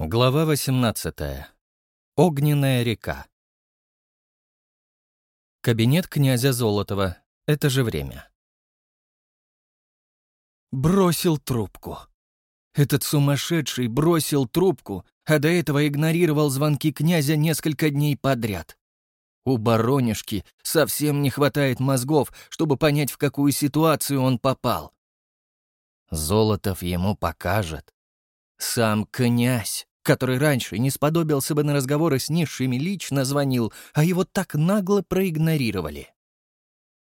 Глава 18. Огненная река. Кабинет князя Золотова. Это же время. Бросил трубку. Этот сумасшедший бросил трубку, а до этого игнорировал звонки князя несколько дней подряд. У баронишки совсем не хватает мозгов, чтобы понять, в какую ситуацию он попал. Золотов ему покажет. Сам князь который раньше не сподобился бы на разговоры с низшими, лично звонил, а его так нагло проигнорировали.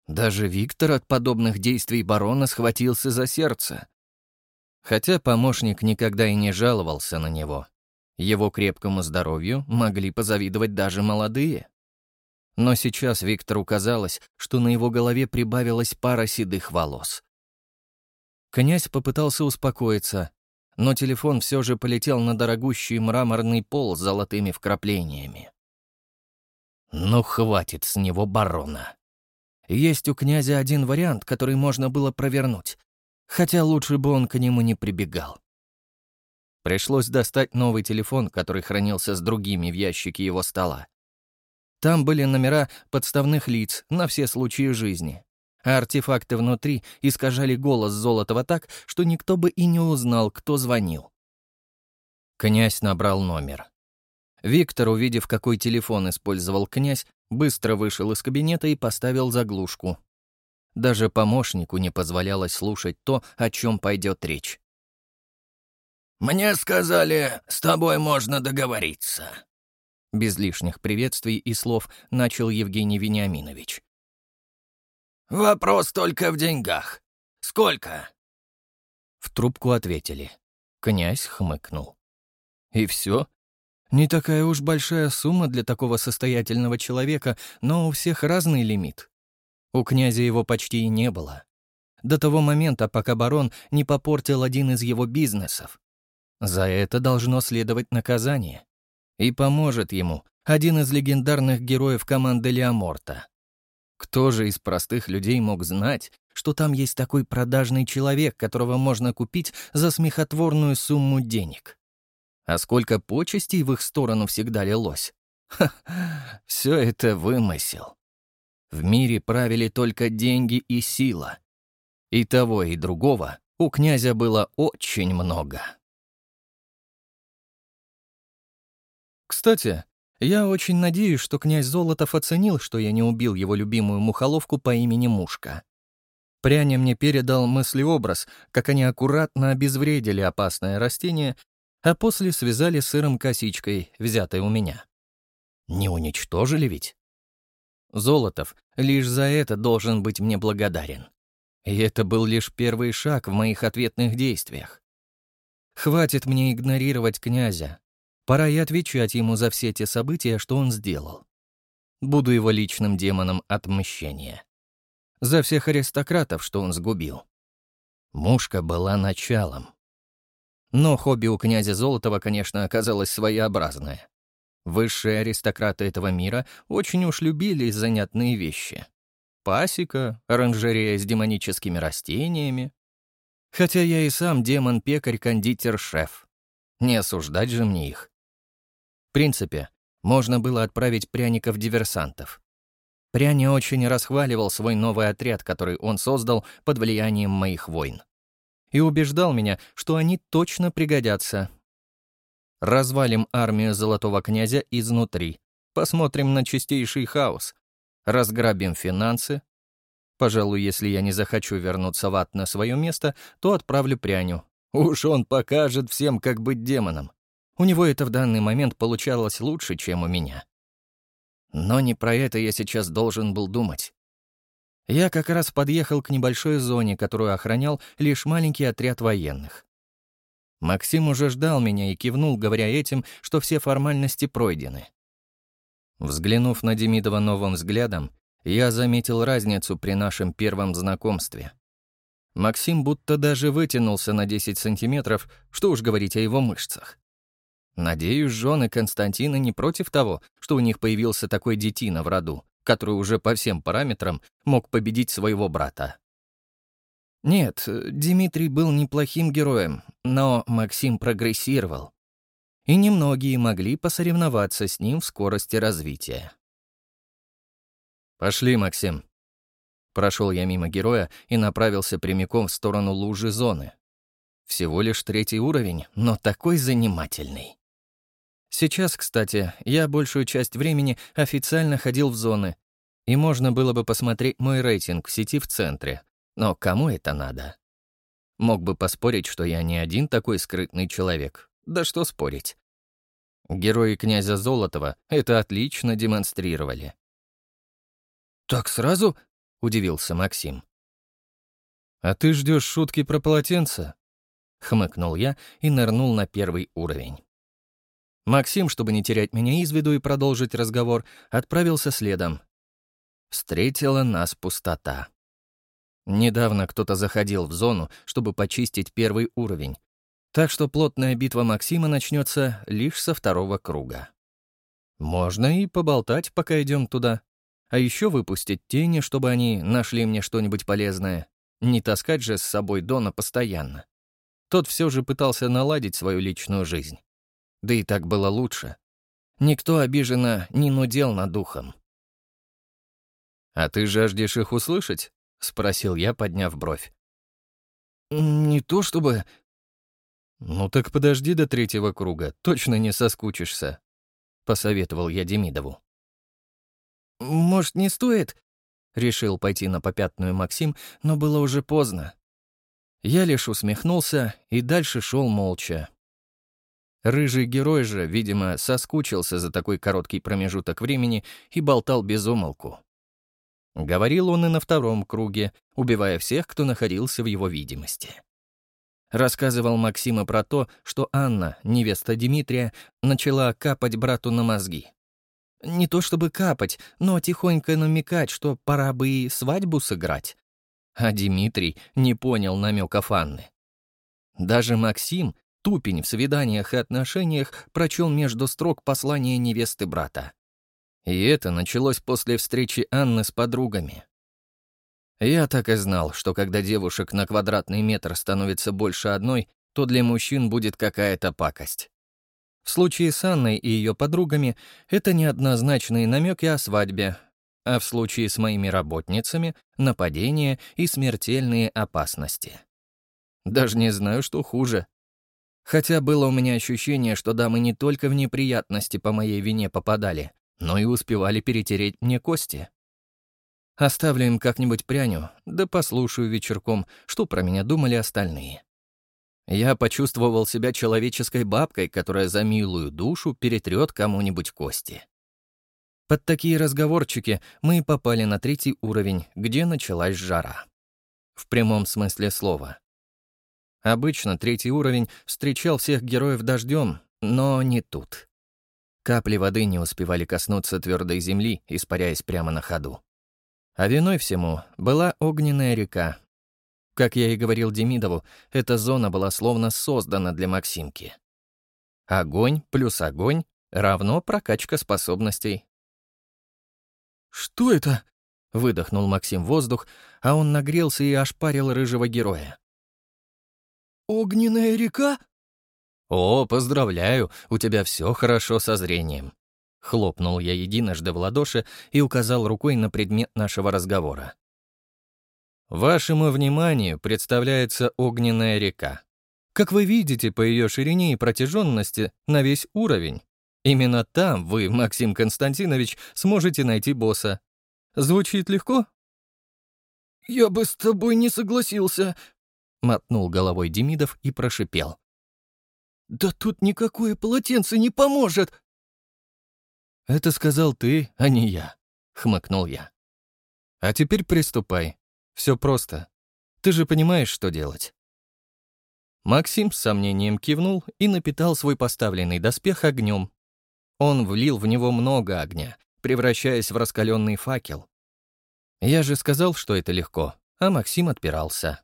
Даже Виктор от подобных действий барона схватился за сердце. Хотя помощник никогда и не жаловался на него. Его крепкому здоровью могли позавидовать даже молодые. Но сейчас Виктору казалось, что на его голове прибавилась пара седых волос. Князь попытался успокоиться, но телефон все же полетел на дорогущий мраморный пол с золотыми вкраплениями. Ну, хватит с него барона. Есть у князя один вариант, который можно было провернуть, хотя лучше бы он к нему не прибегал. Пришлось достать новый телефон, который хранился с другими в ящике его стола. Там были номера подставных лиц на все случаи жизни а артефакты внутри искажали голос Золотова так, что никто бы и не узнал, кто звонил. Князь набрал номер. Виктор, увидев, какой телефон использовал князь, быстро вышел из кабинета и поставил заглушку. Даже помощнику не позволялось слушать то, о чем пойдет речь. «Мне сказали, с тобой можно договориться». Без лишних приветствий и слов начал Евгений Вениаминович. «Вопрос только в деньгах. Сколько?» В трубку ответили. Князь хмыкнул. «И все? Не такая уж большая сумма для такого состоятельного человека, но у всех разный лимит. У князя его почти и не было. До того момента, пока барон не попортил один из его бизнесов. За это должно следовать наказание. И поможет ему один из легендарных героев команды Леоморта. Кто же из простых людей мог знать, что там есть такой продажный человек, которого можно купить за смехотворную сумму денег? А сколько почестей в их сторону всегда лилось? Ха, все это вымысел. В мире правили только деньги и сила. И того, и другого у князя было очень много. Кстати, я очень надеюсь, что князь Золотов оценил, что я не убил его любимую мухоловку по имени Мушка. Пряня мне передал мыслеобраз, как они аккуратно обезвредили опасное растение, а после связали сыром косичкой, взятой у меня. Не уничтожили ведь? Золотов лишь за это должен быть мне благодарен. И это был лишь первый шаг в моих ответных действиях. Хватит мне игнорировать князя, Пора и отвечать ему за все те события, что он сделал. Буду его личным демоном отмщения. За всех аристократов, что он сгубил. Мушка была началом. Но хобби у князя Золотова, конечно, оказалось своеобразное. Высшие аристократы этого мира очень уж любили занятные вещи. Пасека, оранжерея с демоническими растениями. Хотя я и сам демон-пекарь-кондитер-шеф. Не осуждать же мне их принципе, можно было отправить пряников-диверсантов. Пряня очень расхваливал свой новый отряд, который он создал под влиянием моих войн. И убеждал меня, что они точно пригодятся. Развалим армию Золотого Князя изнутри. Посмотрим на чистейший хаос. Разграбим финансы. Пожалуй, если я не захочу вернуться в ад на свое место, то отправлю пряню. Уж он покажет всем, как быть демоном. У него это в данный момент получалось лучше, чем у меня. Но не про это я сейчас должен был думать. Я как раз подъехал к небольшой зоне, которую охранял лишь маленький отряд военных. Максим уже ждал меня и кивнул, говоря этим, что все формальности пройдены. Взглянув на Демидова новым взглядом, я заметил разницу при нашем первом знакомстве. Максим будто даже вытянулся на 10 сантиметров, что уж говорить о его мышцах. Надеюсь, жены Константина не против того, что у них появился такой детина в роду, который уже по всем параметрам мог победить своего брата. Нет, Дмитрий был неплохим героем, но Максим прогрессировал. и немногие могли посоревноваться с ним в скорости развития. «Пошли, Максим». Прошел я мимо героя и направился прямиком в сторону лужи зоны. Всего лишь третий уровень, но такой занимательный. Сейчас, кстати, я большую часть времени официально ходил в зоны, и можно было бы посмотреть мой рейтинг в сети в центре. Но кому это надо? Мог бы поспорить, что я не один такой скрытный человек. Да что спорить. Герои князя Золотова это отлично демонстрировали. «Так сразу?» — удивился Максим. «А ты ждешь шутки про полотенце?» — хмыкнул я и нырнул на первый уровень. Максим, чтобы не терять меня из виду и продолжить разговор, отправился следом. Встретила нас пустота. Недавно кто-то заходил в зону, чтобы почистить первый уровень, так что плотная битва Максима начнется лишь со второго круга. Можно и поболтать, пока идем туда. А еще выпустить тени, чтобы они нашли мне что-нибудь полезное. Не таскать же с собой Дона постоянно. Тот все же пытался наладить свою личную жизнь. Да и так было лучше. Никто обиженно не нудел над духом. «А ты жаждешь их услышать?» — спросил я, подняв бровь. «Не то чтобы...» «Ну так подожди до третьего круга, точно не соскучишься», — посоветовал я Демидову. «Может, не стоит?» — решил пойти на попятную Максим, но было уже поздно. Я лишь усмехнулся и дальше шел молча. Рыжий герой же, видимо, соскучился за такой короткий промежуток времени и болтал без умолку. Говорил он и на втором круге, убивая всех, кто находился в его видимости. Рассказывал Максима про то, что Анна, невеста Дмитрия, начала капать брату на мозги. Не то чтобы капать, но тихонько намекать, что пора бы и свадьбу сыграть. А Дмитрий не понял намеков Анны. Даже Максим, тупень в свиданиях и отношениях, прочел между строк послание невесты брата. И это началось после встречи Анны с подругами. Я так и знал, что когда девушек на квадратный метр становится больше одной, то для мужчин будет какая-то пакость. В случае с Анной и ее подругами это неоднозначные намеки о свадьбе, а в случае с моими работницами — нападения и смертельные опасности. Даже не знаю, что хуже. Хотя было у меня ощущение, что дамы не только в неприятности по моей вине попадали, но и успевали перетереть мне кости. Оставлю им как-нибудь пряню, да послушаю вечерком, что про меня думали остальные. Я почувствовал себя человеческой бабкой, которая за милую душу перетрет кому-нибудь кости. Под такие разговорчики мы попали на третий уровень, где началась жара. В прямом смысле слова. Обычно третий уровень встречал всех героев дождем, но не тут. Капли воды не успевали коснуться твердой земли, испаряясь прямо на ходу. А виной всему была огненная река, как я и говорил Демидову, эта зона была словно создана для Максимки. Огонь плюс огонь равно прокачка способностей. «Что это?» — выдохнул Максим воздух, а он нагрелся и ошпарил рыжего героя. «Огненная река?» «О, поздравляю, у тебя все хорошо со зрением», — хлопнул я единожды в ладоши и указал рукой на предмет нашего разговора. Вашему вниманию представляется огненная река. Как вы видите по ее ширине и протяженности на весь уровень, именно там вы, Максим Константинович, сможете найти босса. Звучит легко? «Я бы с тобой не согласился», — мотнул головой Демидов и прошипел. «Да тут никакое полотенце не поможет!» «Это сказал ты, а не я», — хмыкнул я. «А теперь приступай. Все просто. Ты же понимаешь, что делать». Максим с сомнением кивнул и напитал свой поставленный доспех огнем. Он влил в него много огня, превращаясь в раскаленный факел. Я же сказал, что это легко, а Максим отпирался.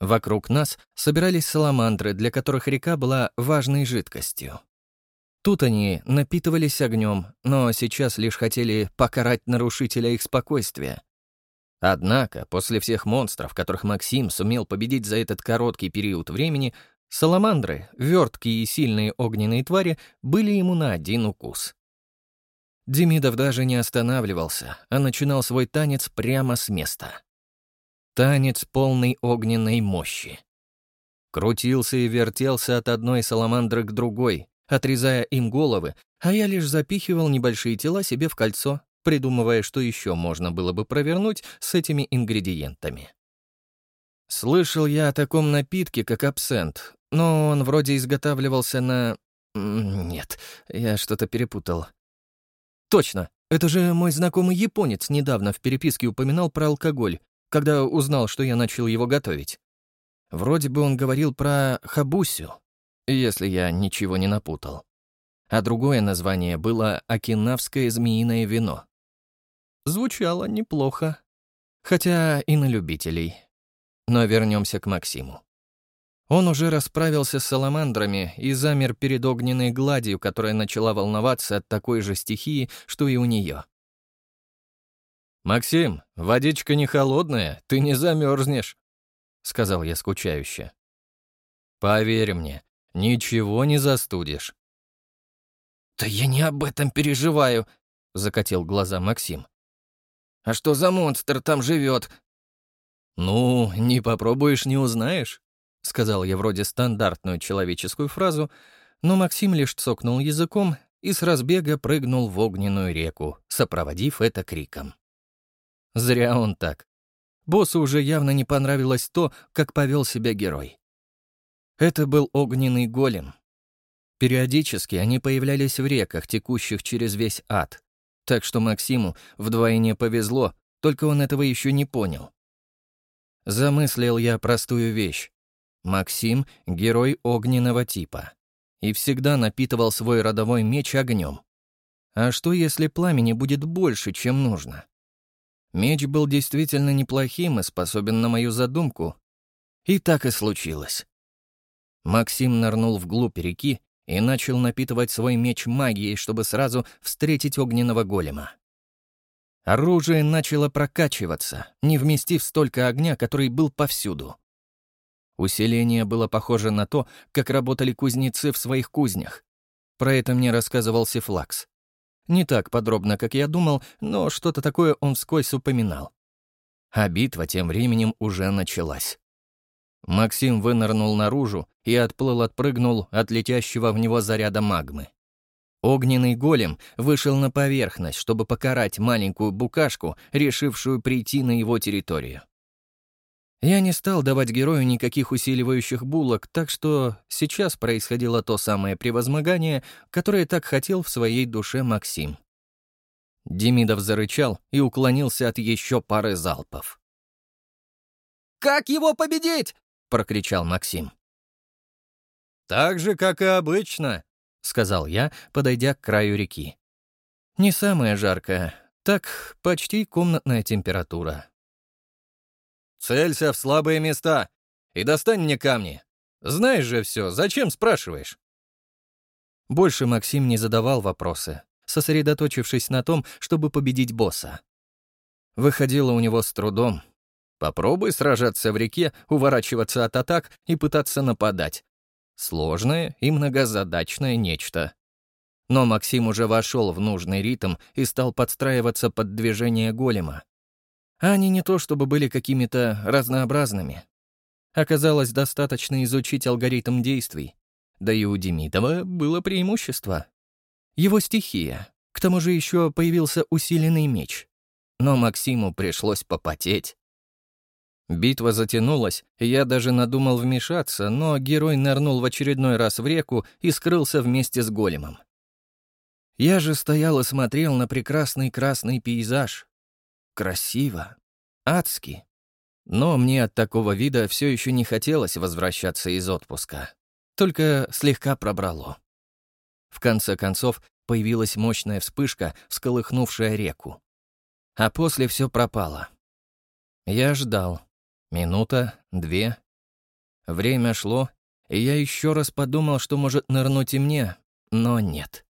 Вокруг нас собирались саламандры, для которых река была важной жидкостью. Тут они напитывались огнем, но сейчас лишь хотели покарать нарушителя их спокойствия. Однако, после всех монстров, которых Максим сумел победить за этот короткий период времени, Саламандры, верткие и сильные огненные твари, были ему на один укус. Демидов даже не останавливался, а начинал свой танец прямо с места. Танец полной огненной мощи. Крутился и вертелся от одной саламандры к другой, отрезая им головы, а я лишь запихивал небольшие тела себе в кольцо, придумывая, что еще можно было бы провернуть с этими ингредиентами. Слышал я о таком напитке, как абсент, но он вроде изготавливался на... Нет, я что-то перепутал. Точно, это же мой знакомый японец недавно в переписке упоминал про алкоголь, когда узнал, что я начал его готовить. Вроде бы он говорил про хабусю, если я ничего не напутал. А другое название было «Окинавское змеиное вино». Звучало неплохо. Хотя и на любителей. Но вернемся к Максиму. Он уже расправился с саламандрами и замер перед огненной гладью, которая начала волноваться от такой же стихии, что и у нее. «Максим, водичка не холодная, ты не замерзнешь», — сказал я скучающе. «Поверь мне, ничего не застудишь». «Да я не об этом переживаю», — закатил глаза Максим. «А что за монстр там живет? «Ну, не попробуешь, не узнаешь», — сказал я вроде стандартную человеческую фразу, но Максим лишь цокнул языком и с разбега прыгнул в огненную реку, сопроводив это криком. Зря он так. Боссу уже явно не понравилось то, как повел себя герой. Это был огненный голем. Периодически они появлялись в реках, текущих через весь ад. Так что Максиму вдвойне повезло, только он этого еще не понял. Замыслил я простую вещь. Максим — герой огненного типа. И всегда напитывал свой родовой меч огнем. А что, если пламени будет больше, чем нужно? Меч был действительно неплохим и способен на мою задумку. И так и случилось. Максим нырнул вглубь реки и начал напитывать свой меч магией, чтобы сразу встретить огненного голема. Оружие начало прокачиваться, не вместив столько огня, который был повсюду. Усиление было похоже на то, как работали кузнецы в своих кузнях. Про это мне рассказывал Сифлакс. Не так подробно, как я думал, но что-то такое он вскользь упоминал. А битва тем временем уже началась. Максим вынырнул наружу и отплыл-отпрыгнул от летящего в него заряда магмы. Огненный голем вышел на поверхность, чтобы покарать маленькую букашку, решившую прийти на его территорию. Я не стал давать герою никаких усиливающих булок, так что сейчас происходило то самое превозмогание, которое так хотел в своей душе Максим. Демидов зарычал и уклонился от еще пары залпов. «Как его победить?» — прокричал Максим. «Так же, как и обычно», — сказал я, подойдя к краю реки. «Не самая жаркая, так почти комнатная температура». «Целься в слабые места и достань мне камни. Знаешь же все, зачем спрашиваешь?» Больше Максим не задавал вопросы, сосредоточившись на том, чтобы победить босса. Выходило у него с трудом. Попробуй сражаться в реке, уворачиваться от атак и пытаться нападать. Сложное и многозадачное нечто. Но Максим уже вошел в нужный ритм и стал подстраиваться под движение голема. Они не то чтобы были какими-то разнообразными. Оказалось, достаточно изучить алгоритм действий. Да и у Демидова было преимущество. Его стихия. К тому же еще появился усиленный меч. Но Максиму пришлось попотеть. Битва затянулась, я даже надумал вмешаться, но герой нырнул в очередной раз в реку и скрылся вместе с големом. Я же стоял и смотрел на прекрасный красный пейзаж. Красиво. Адски. Но мне от такого вида все еще не хотелось возвращаться из отпуска. Только слегка пробрало. В конце концов, появилась мощная вспышка, всколыхнувшая реку. А после все пропало. Я ждал, Минута, две. Время шло, и я еще раз подумал, что может нырнуть и мне, но нет.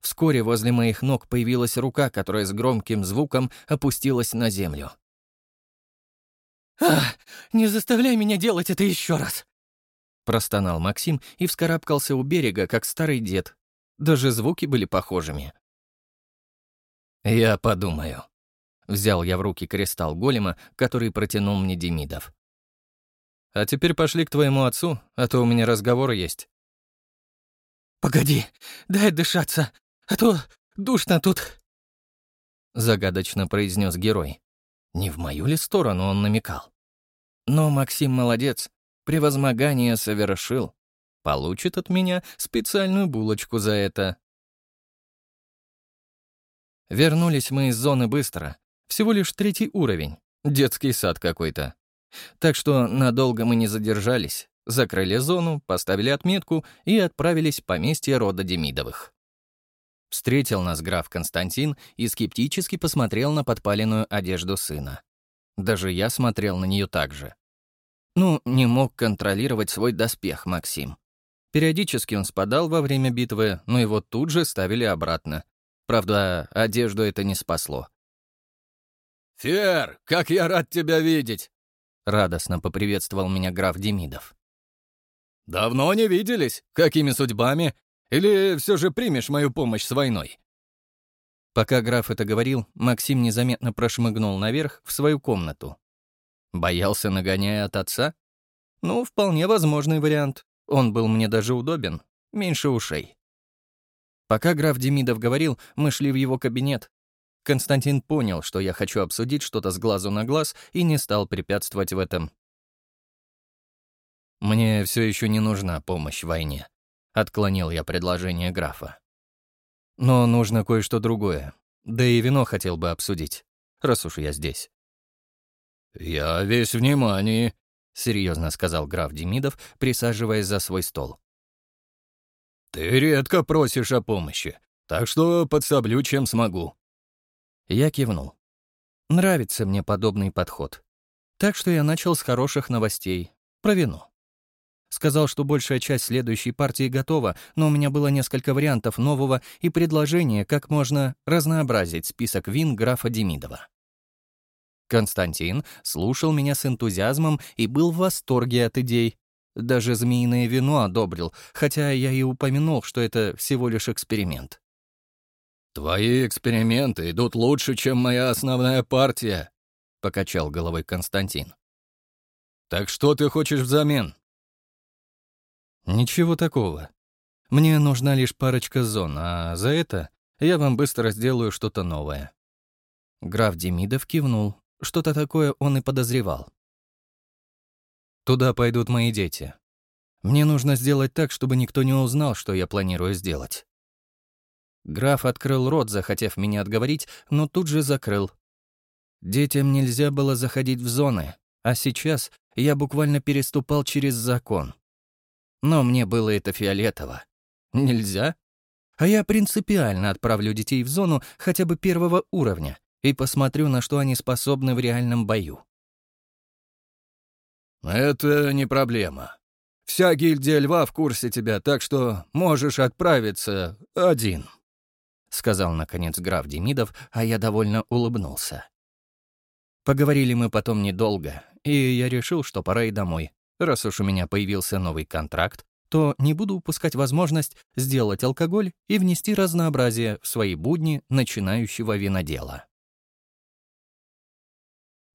Вскоре возле моих ног появилась рука, которая с громким звуком опустилась на землю. «Ах, не заставляй меня делать это еще раз!» — простонал Максим и вскарабкался у берега, как старый дед. Даже звуки были похожими. «Я подумаю». Взял я в руки кристалл голема, который протянул мне Демидов. «А теперь пошли к твоему отцу, а то у меня разговор есть». «Погоди, дай дышаться, а то душно тут», — загадочно произнес герой. Не в мою ли сторону он намекал? Но Максим молодец, превозмогание совершил. Получит от меня специальную булочку за это. Вернулись мы из зоны быстро. Всего лишь третий уровень. Детский сад какой-то. Так что надолго мы не задержались. Закрыли зону, поставили отметку и отправились в поместье рода Демидовых. Встретил нас граф Константин и скептически посмотрел на подпаленную одежду сына. Даже я смотрел на нее так же. Ну, не мог контролировать свой доспех Максим. Периодически он спадал во время битвы, но его тут же ставили обратно. Правда, одежду это не спасло. «Фер, как я рад тебя видеть!» — радостно поприветствовал меня граф Демидов. «Давно не виделись? Какими судьбами? Или все же примешь мою помощь с войной?» Пока граф это говорил, Максим незаметно прошмыгнул наверх в свою комнату. Боялся, нагоняя от отца? Ну, вполне возможный вариант. Он был мне даже удобен. Меньше ушей. Пока граф Демидов говорил, мы шли в его кабинет. Константин понял, что я хочу обсудить что-то с глазу на глаз и не стал препятствовать в этом. «Мне все еще не нужна помощь в войне», — отклонил я предложение графа. «Но нужно кое-что другое. Да и вино хотел бы обсудить, раз уж я здесь». «Я весь внимание», — серьезно сказал граф Демидов, присаживаясь за свой стол. «Ты редко просишь о помощи, так что подсоблю, чем смогу». Я кивнул. Нравится мне подобный подход. Так что я начал с хороших новостей. Про вино. Сказал, что большая часть следующей партии готова, но у меня было несколько вариантов нового и предложения, как можно разнообразить список вин графа Демидова. Константин слушал меня с энтузиазмом и был в восторге от идей, даже змеиное вино одобрил, хотя я и упомянул, что это всего лишь эксперимент. «Твои эксперименты идут лучше, чем моя основная партия», — покачал головой Константин. «Так что ты хочешь взамен?» «Ничего такого. Мне нужна лишь парочка зон, а за это я вам быстро сделаю что-то новое». Граф Демидов кивнул. Что-то такое он и подозревал. Туда пойдут мои дети. Мне нужно сделать так, чтобы никто не узнал, что я планирую сделать. Граф открыл рот, захотев меня отговорить, но тут же закрыл. Детям нельзя было заходить в зоны, а сейчас я буквально переступал через закон. Но мне было это фиолетово. Нельзя? А я принципиально отправлю детей в зону хотя бы первого уровня и посмотрю, на что они способны в реальном бою. «Это не проблема. Вся гильдия льва в курсе тебя, так что можешь отправиться один», — сказал, наконец, граф Демидов, а я довольно улыбнулся. Поговорили мы потом недолго, и я решил, что пора и домой. Раз уж у меня появился новый контракт, то не буду упускать возможность сделать алкоголь и внести разнообразие в свои будни начинающего винодела.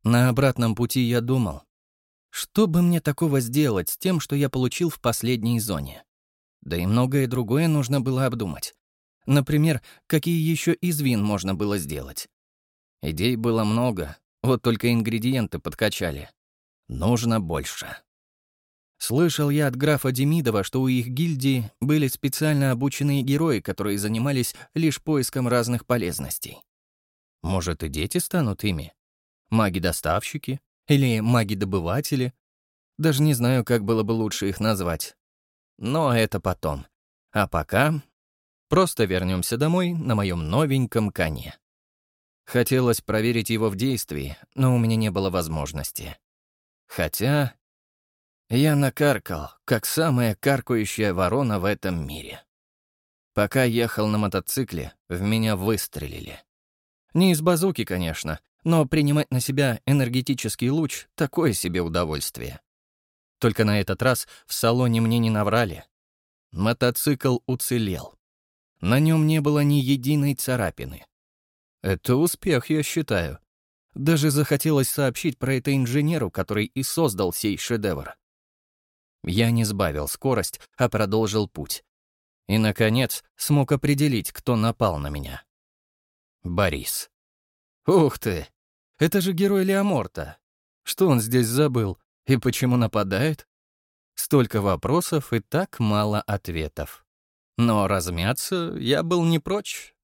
На обратном пути я думал, что бы мне такого сделать с тем, что я получил в последней зоне? Да и многое другое нужно было обдумать. Например, какие еще из вин можно было сделать? Идей было много, вот только ингредиенты подкачали. Нужно больше. Слышал я от графа Демидова, что у их гильдии были специально обученные герои, которые занимались лишь поиском разных полезностей. Может, и дети станут ими? Маги-доставщики? Или маги-добыватели? Даже не знаю, как было бы лучше их назвать. Но это потом. А пока просто вернемся домой на моем новеньком коне. Хотелось проверить его в действии, но у меня не было возможности. Хотя я накаркал, как самая каркающая ворона в этом мире. Пока ехал на мотоцикле, в меня выстрелили. Не из базуки, конечно, но принимать на себя энергетический луч — такое себе удовольствие. Только на этот раз в салоне мне не наврали. Мотоцикл уцелел. На нем не было ни единой царапины. Это успех, я считаю. Даже захотелось сообщить про это инженеру, который и создал сей шедевр. Я не сбавил скорость, а продолжил путь. И, наконец, смог определить, кто напал на меня. Борис. Ух ты! Это же герой Леоморта. Что он здесь забыл? И почему нападает? Столько вопросов и так мало ответов. Но размяться я был не прочь.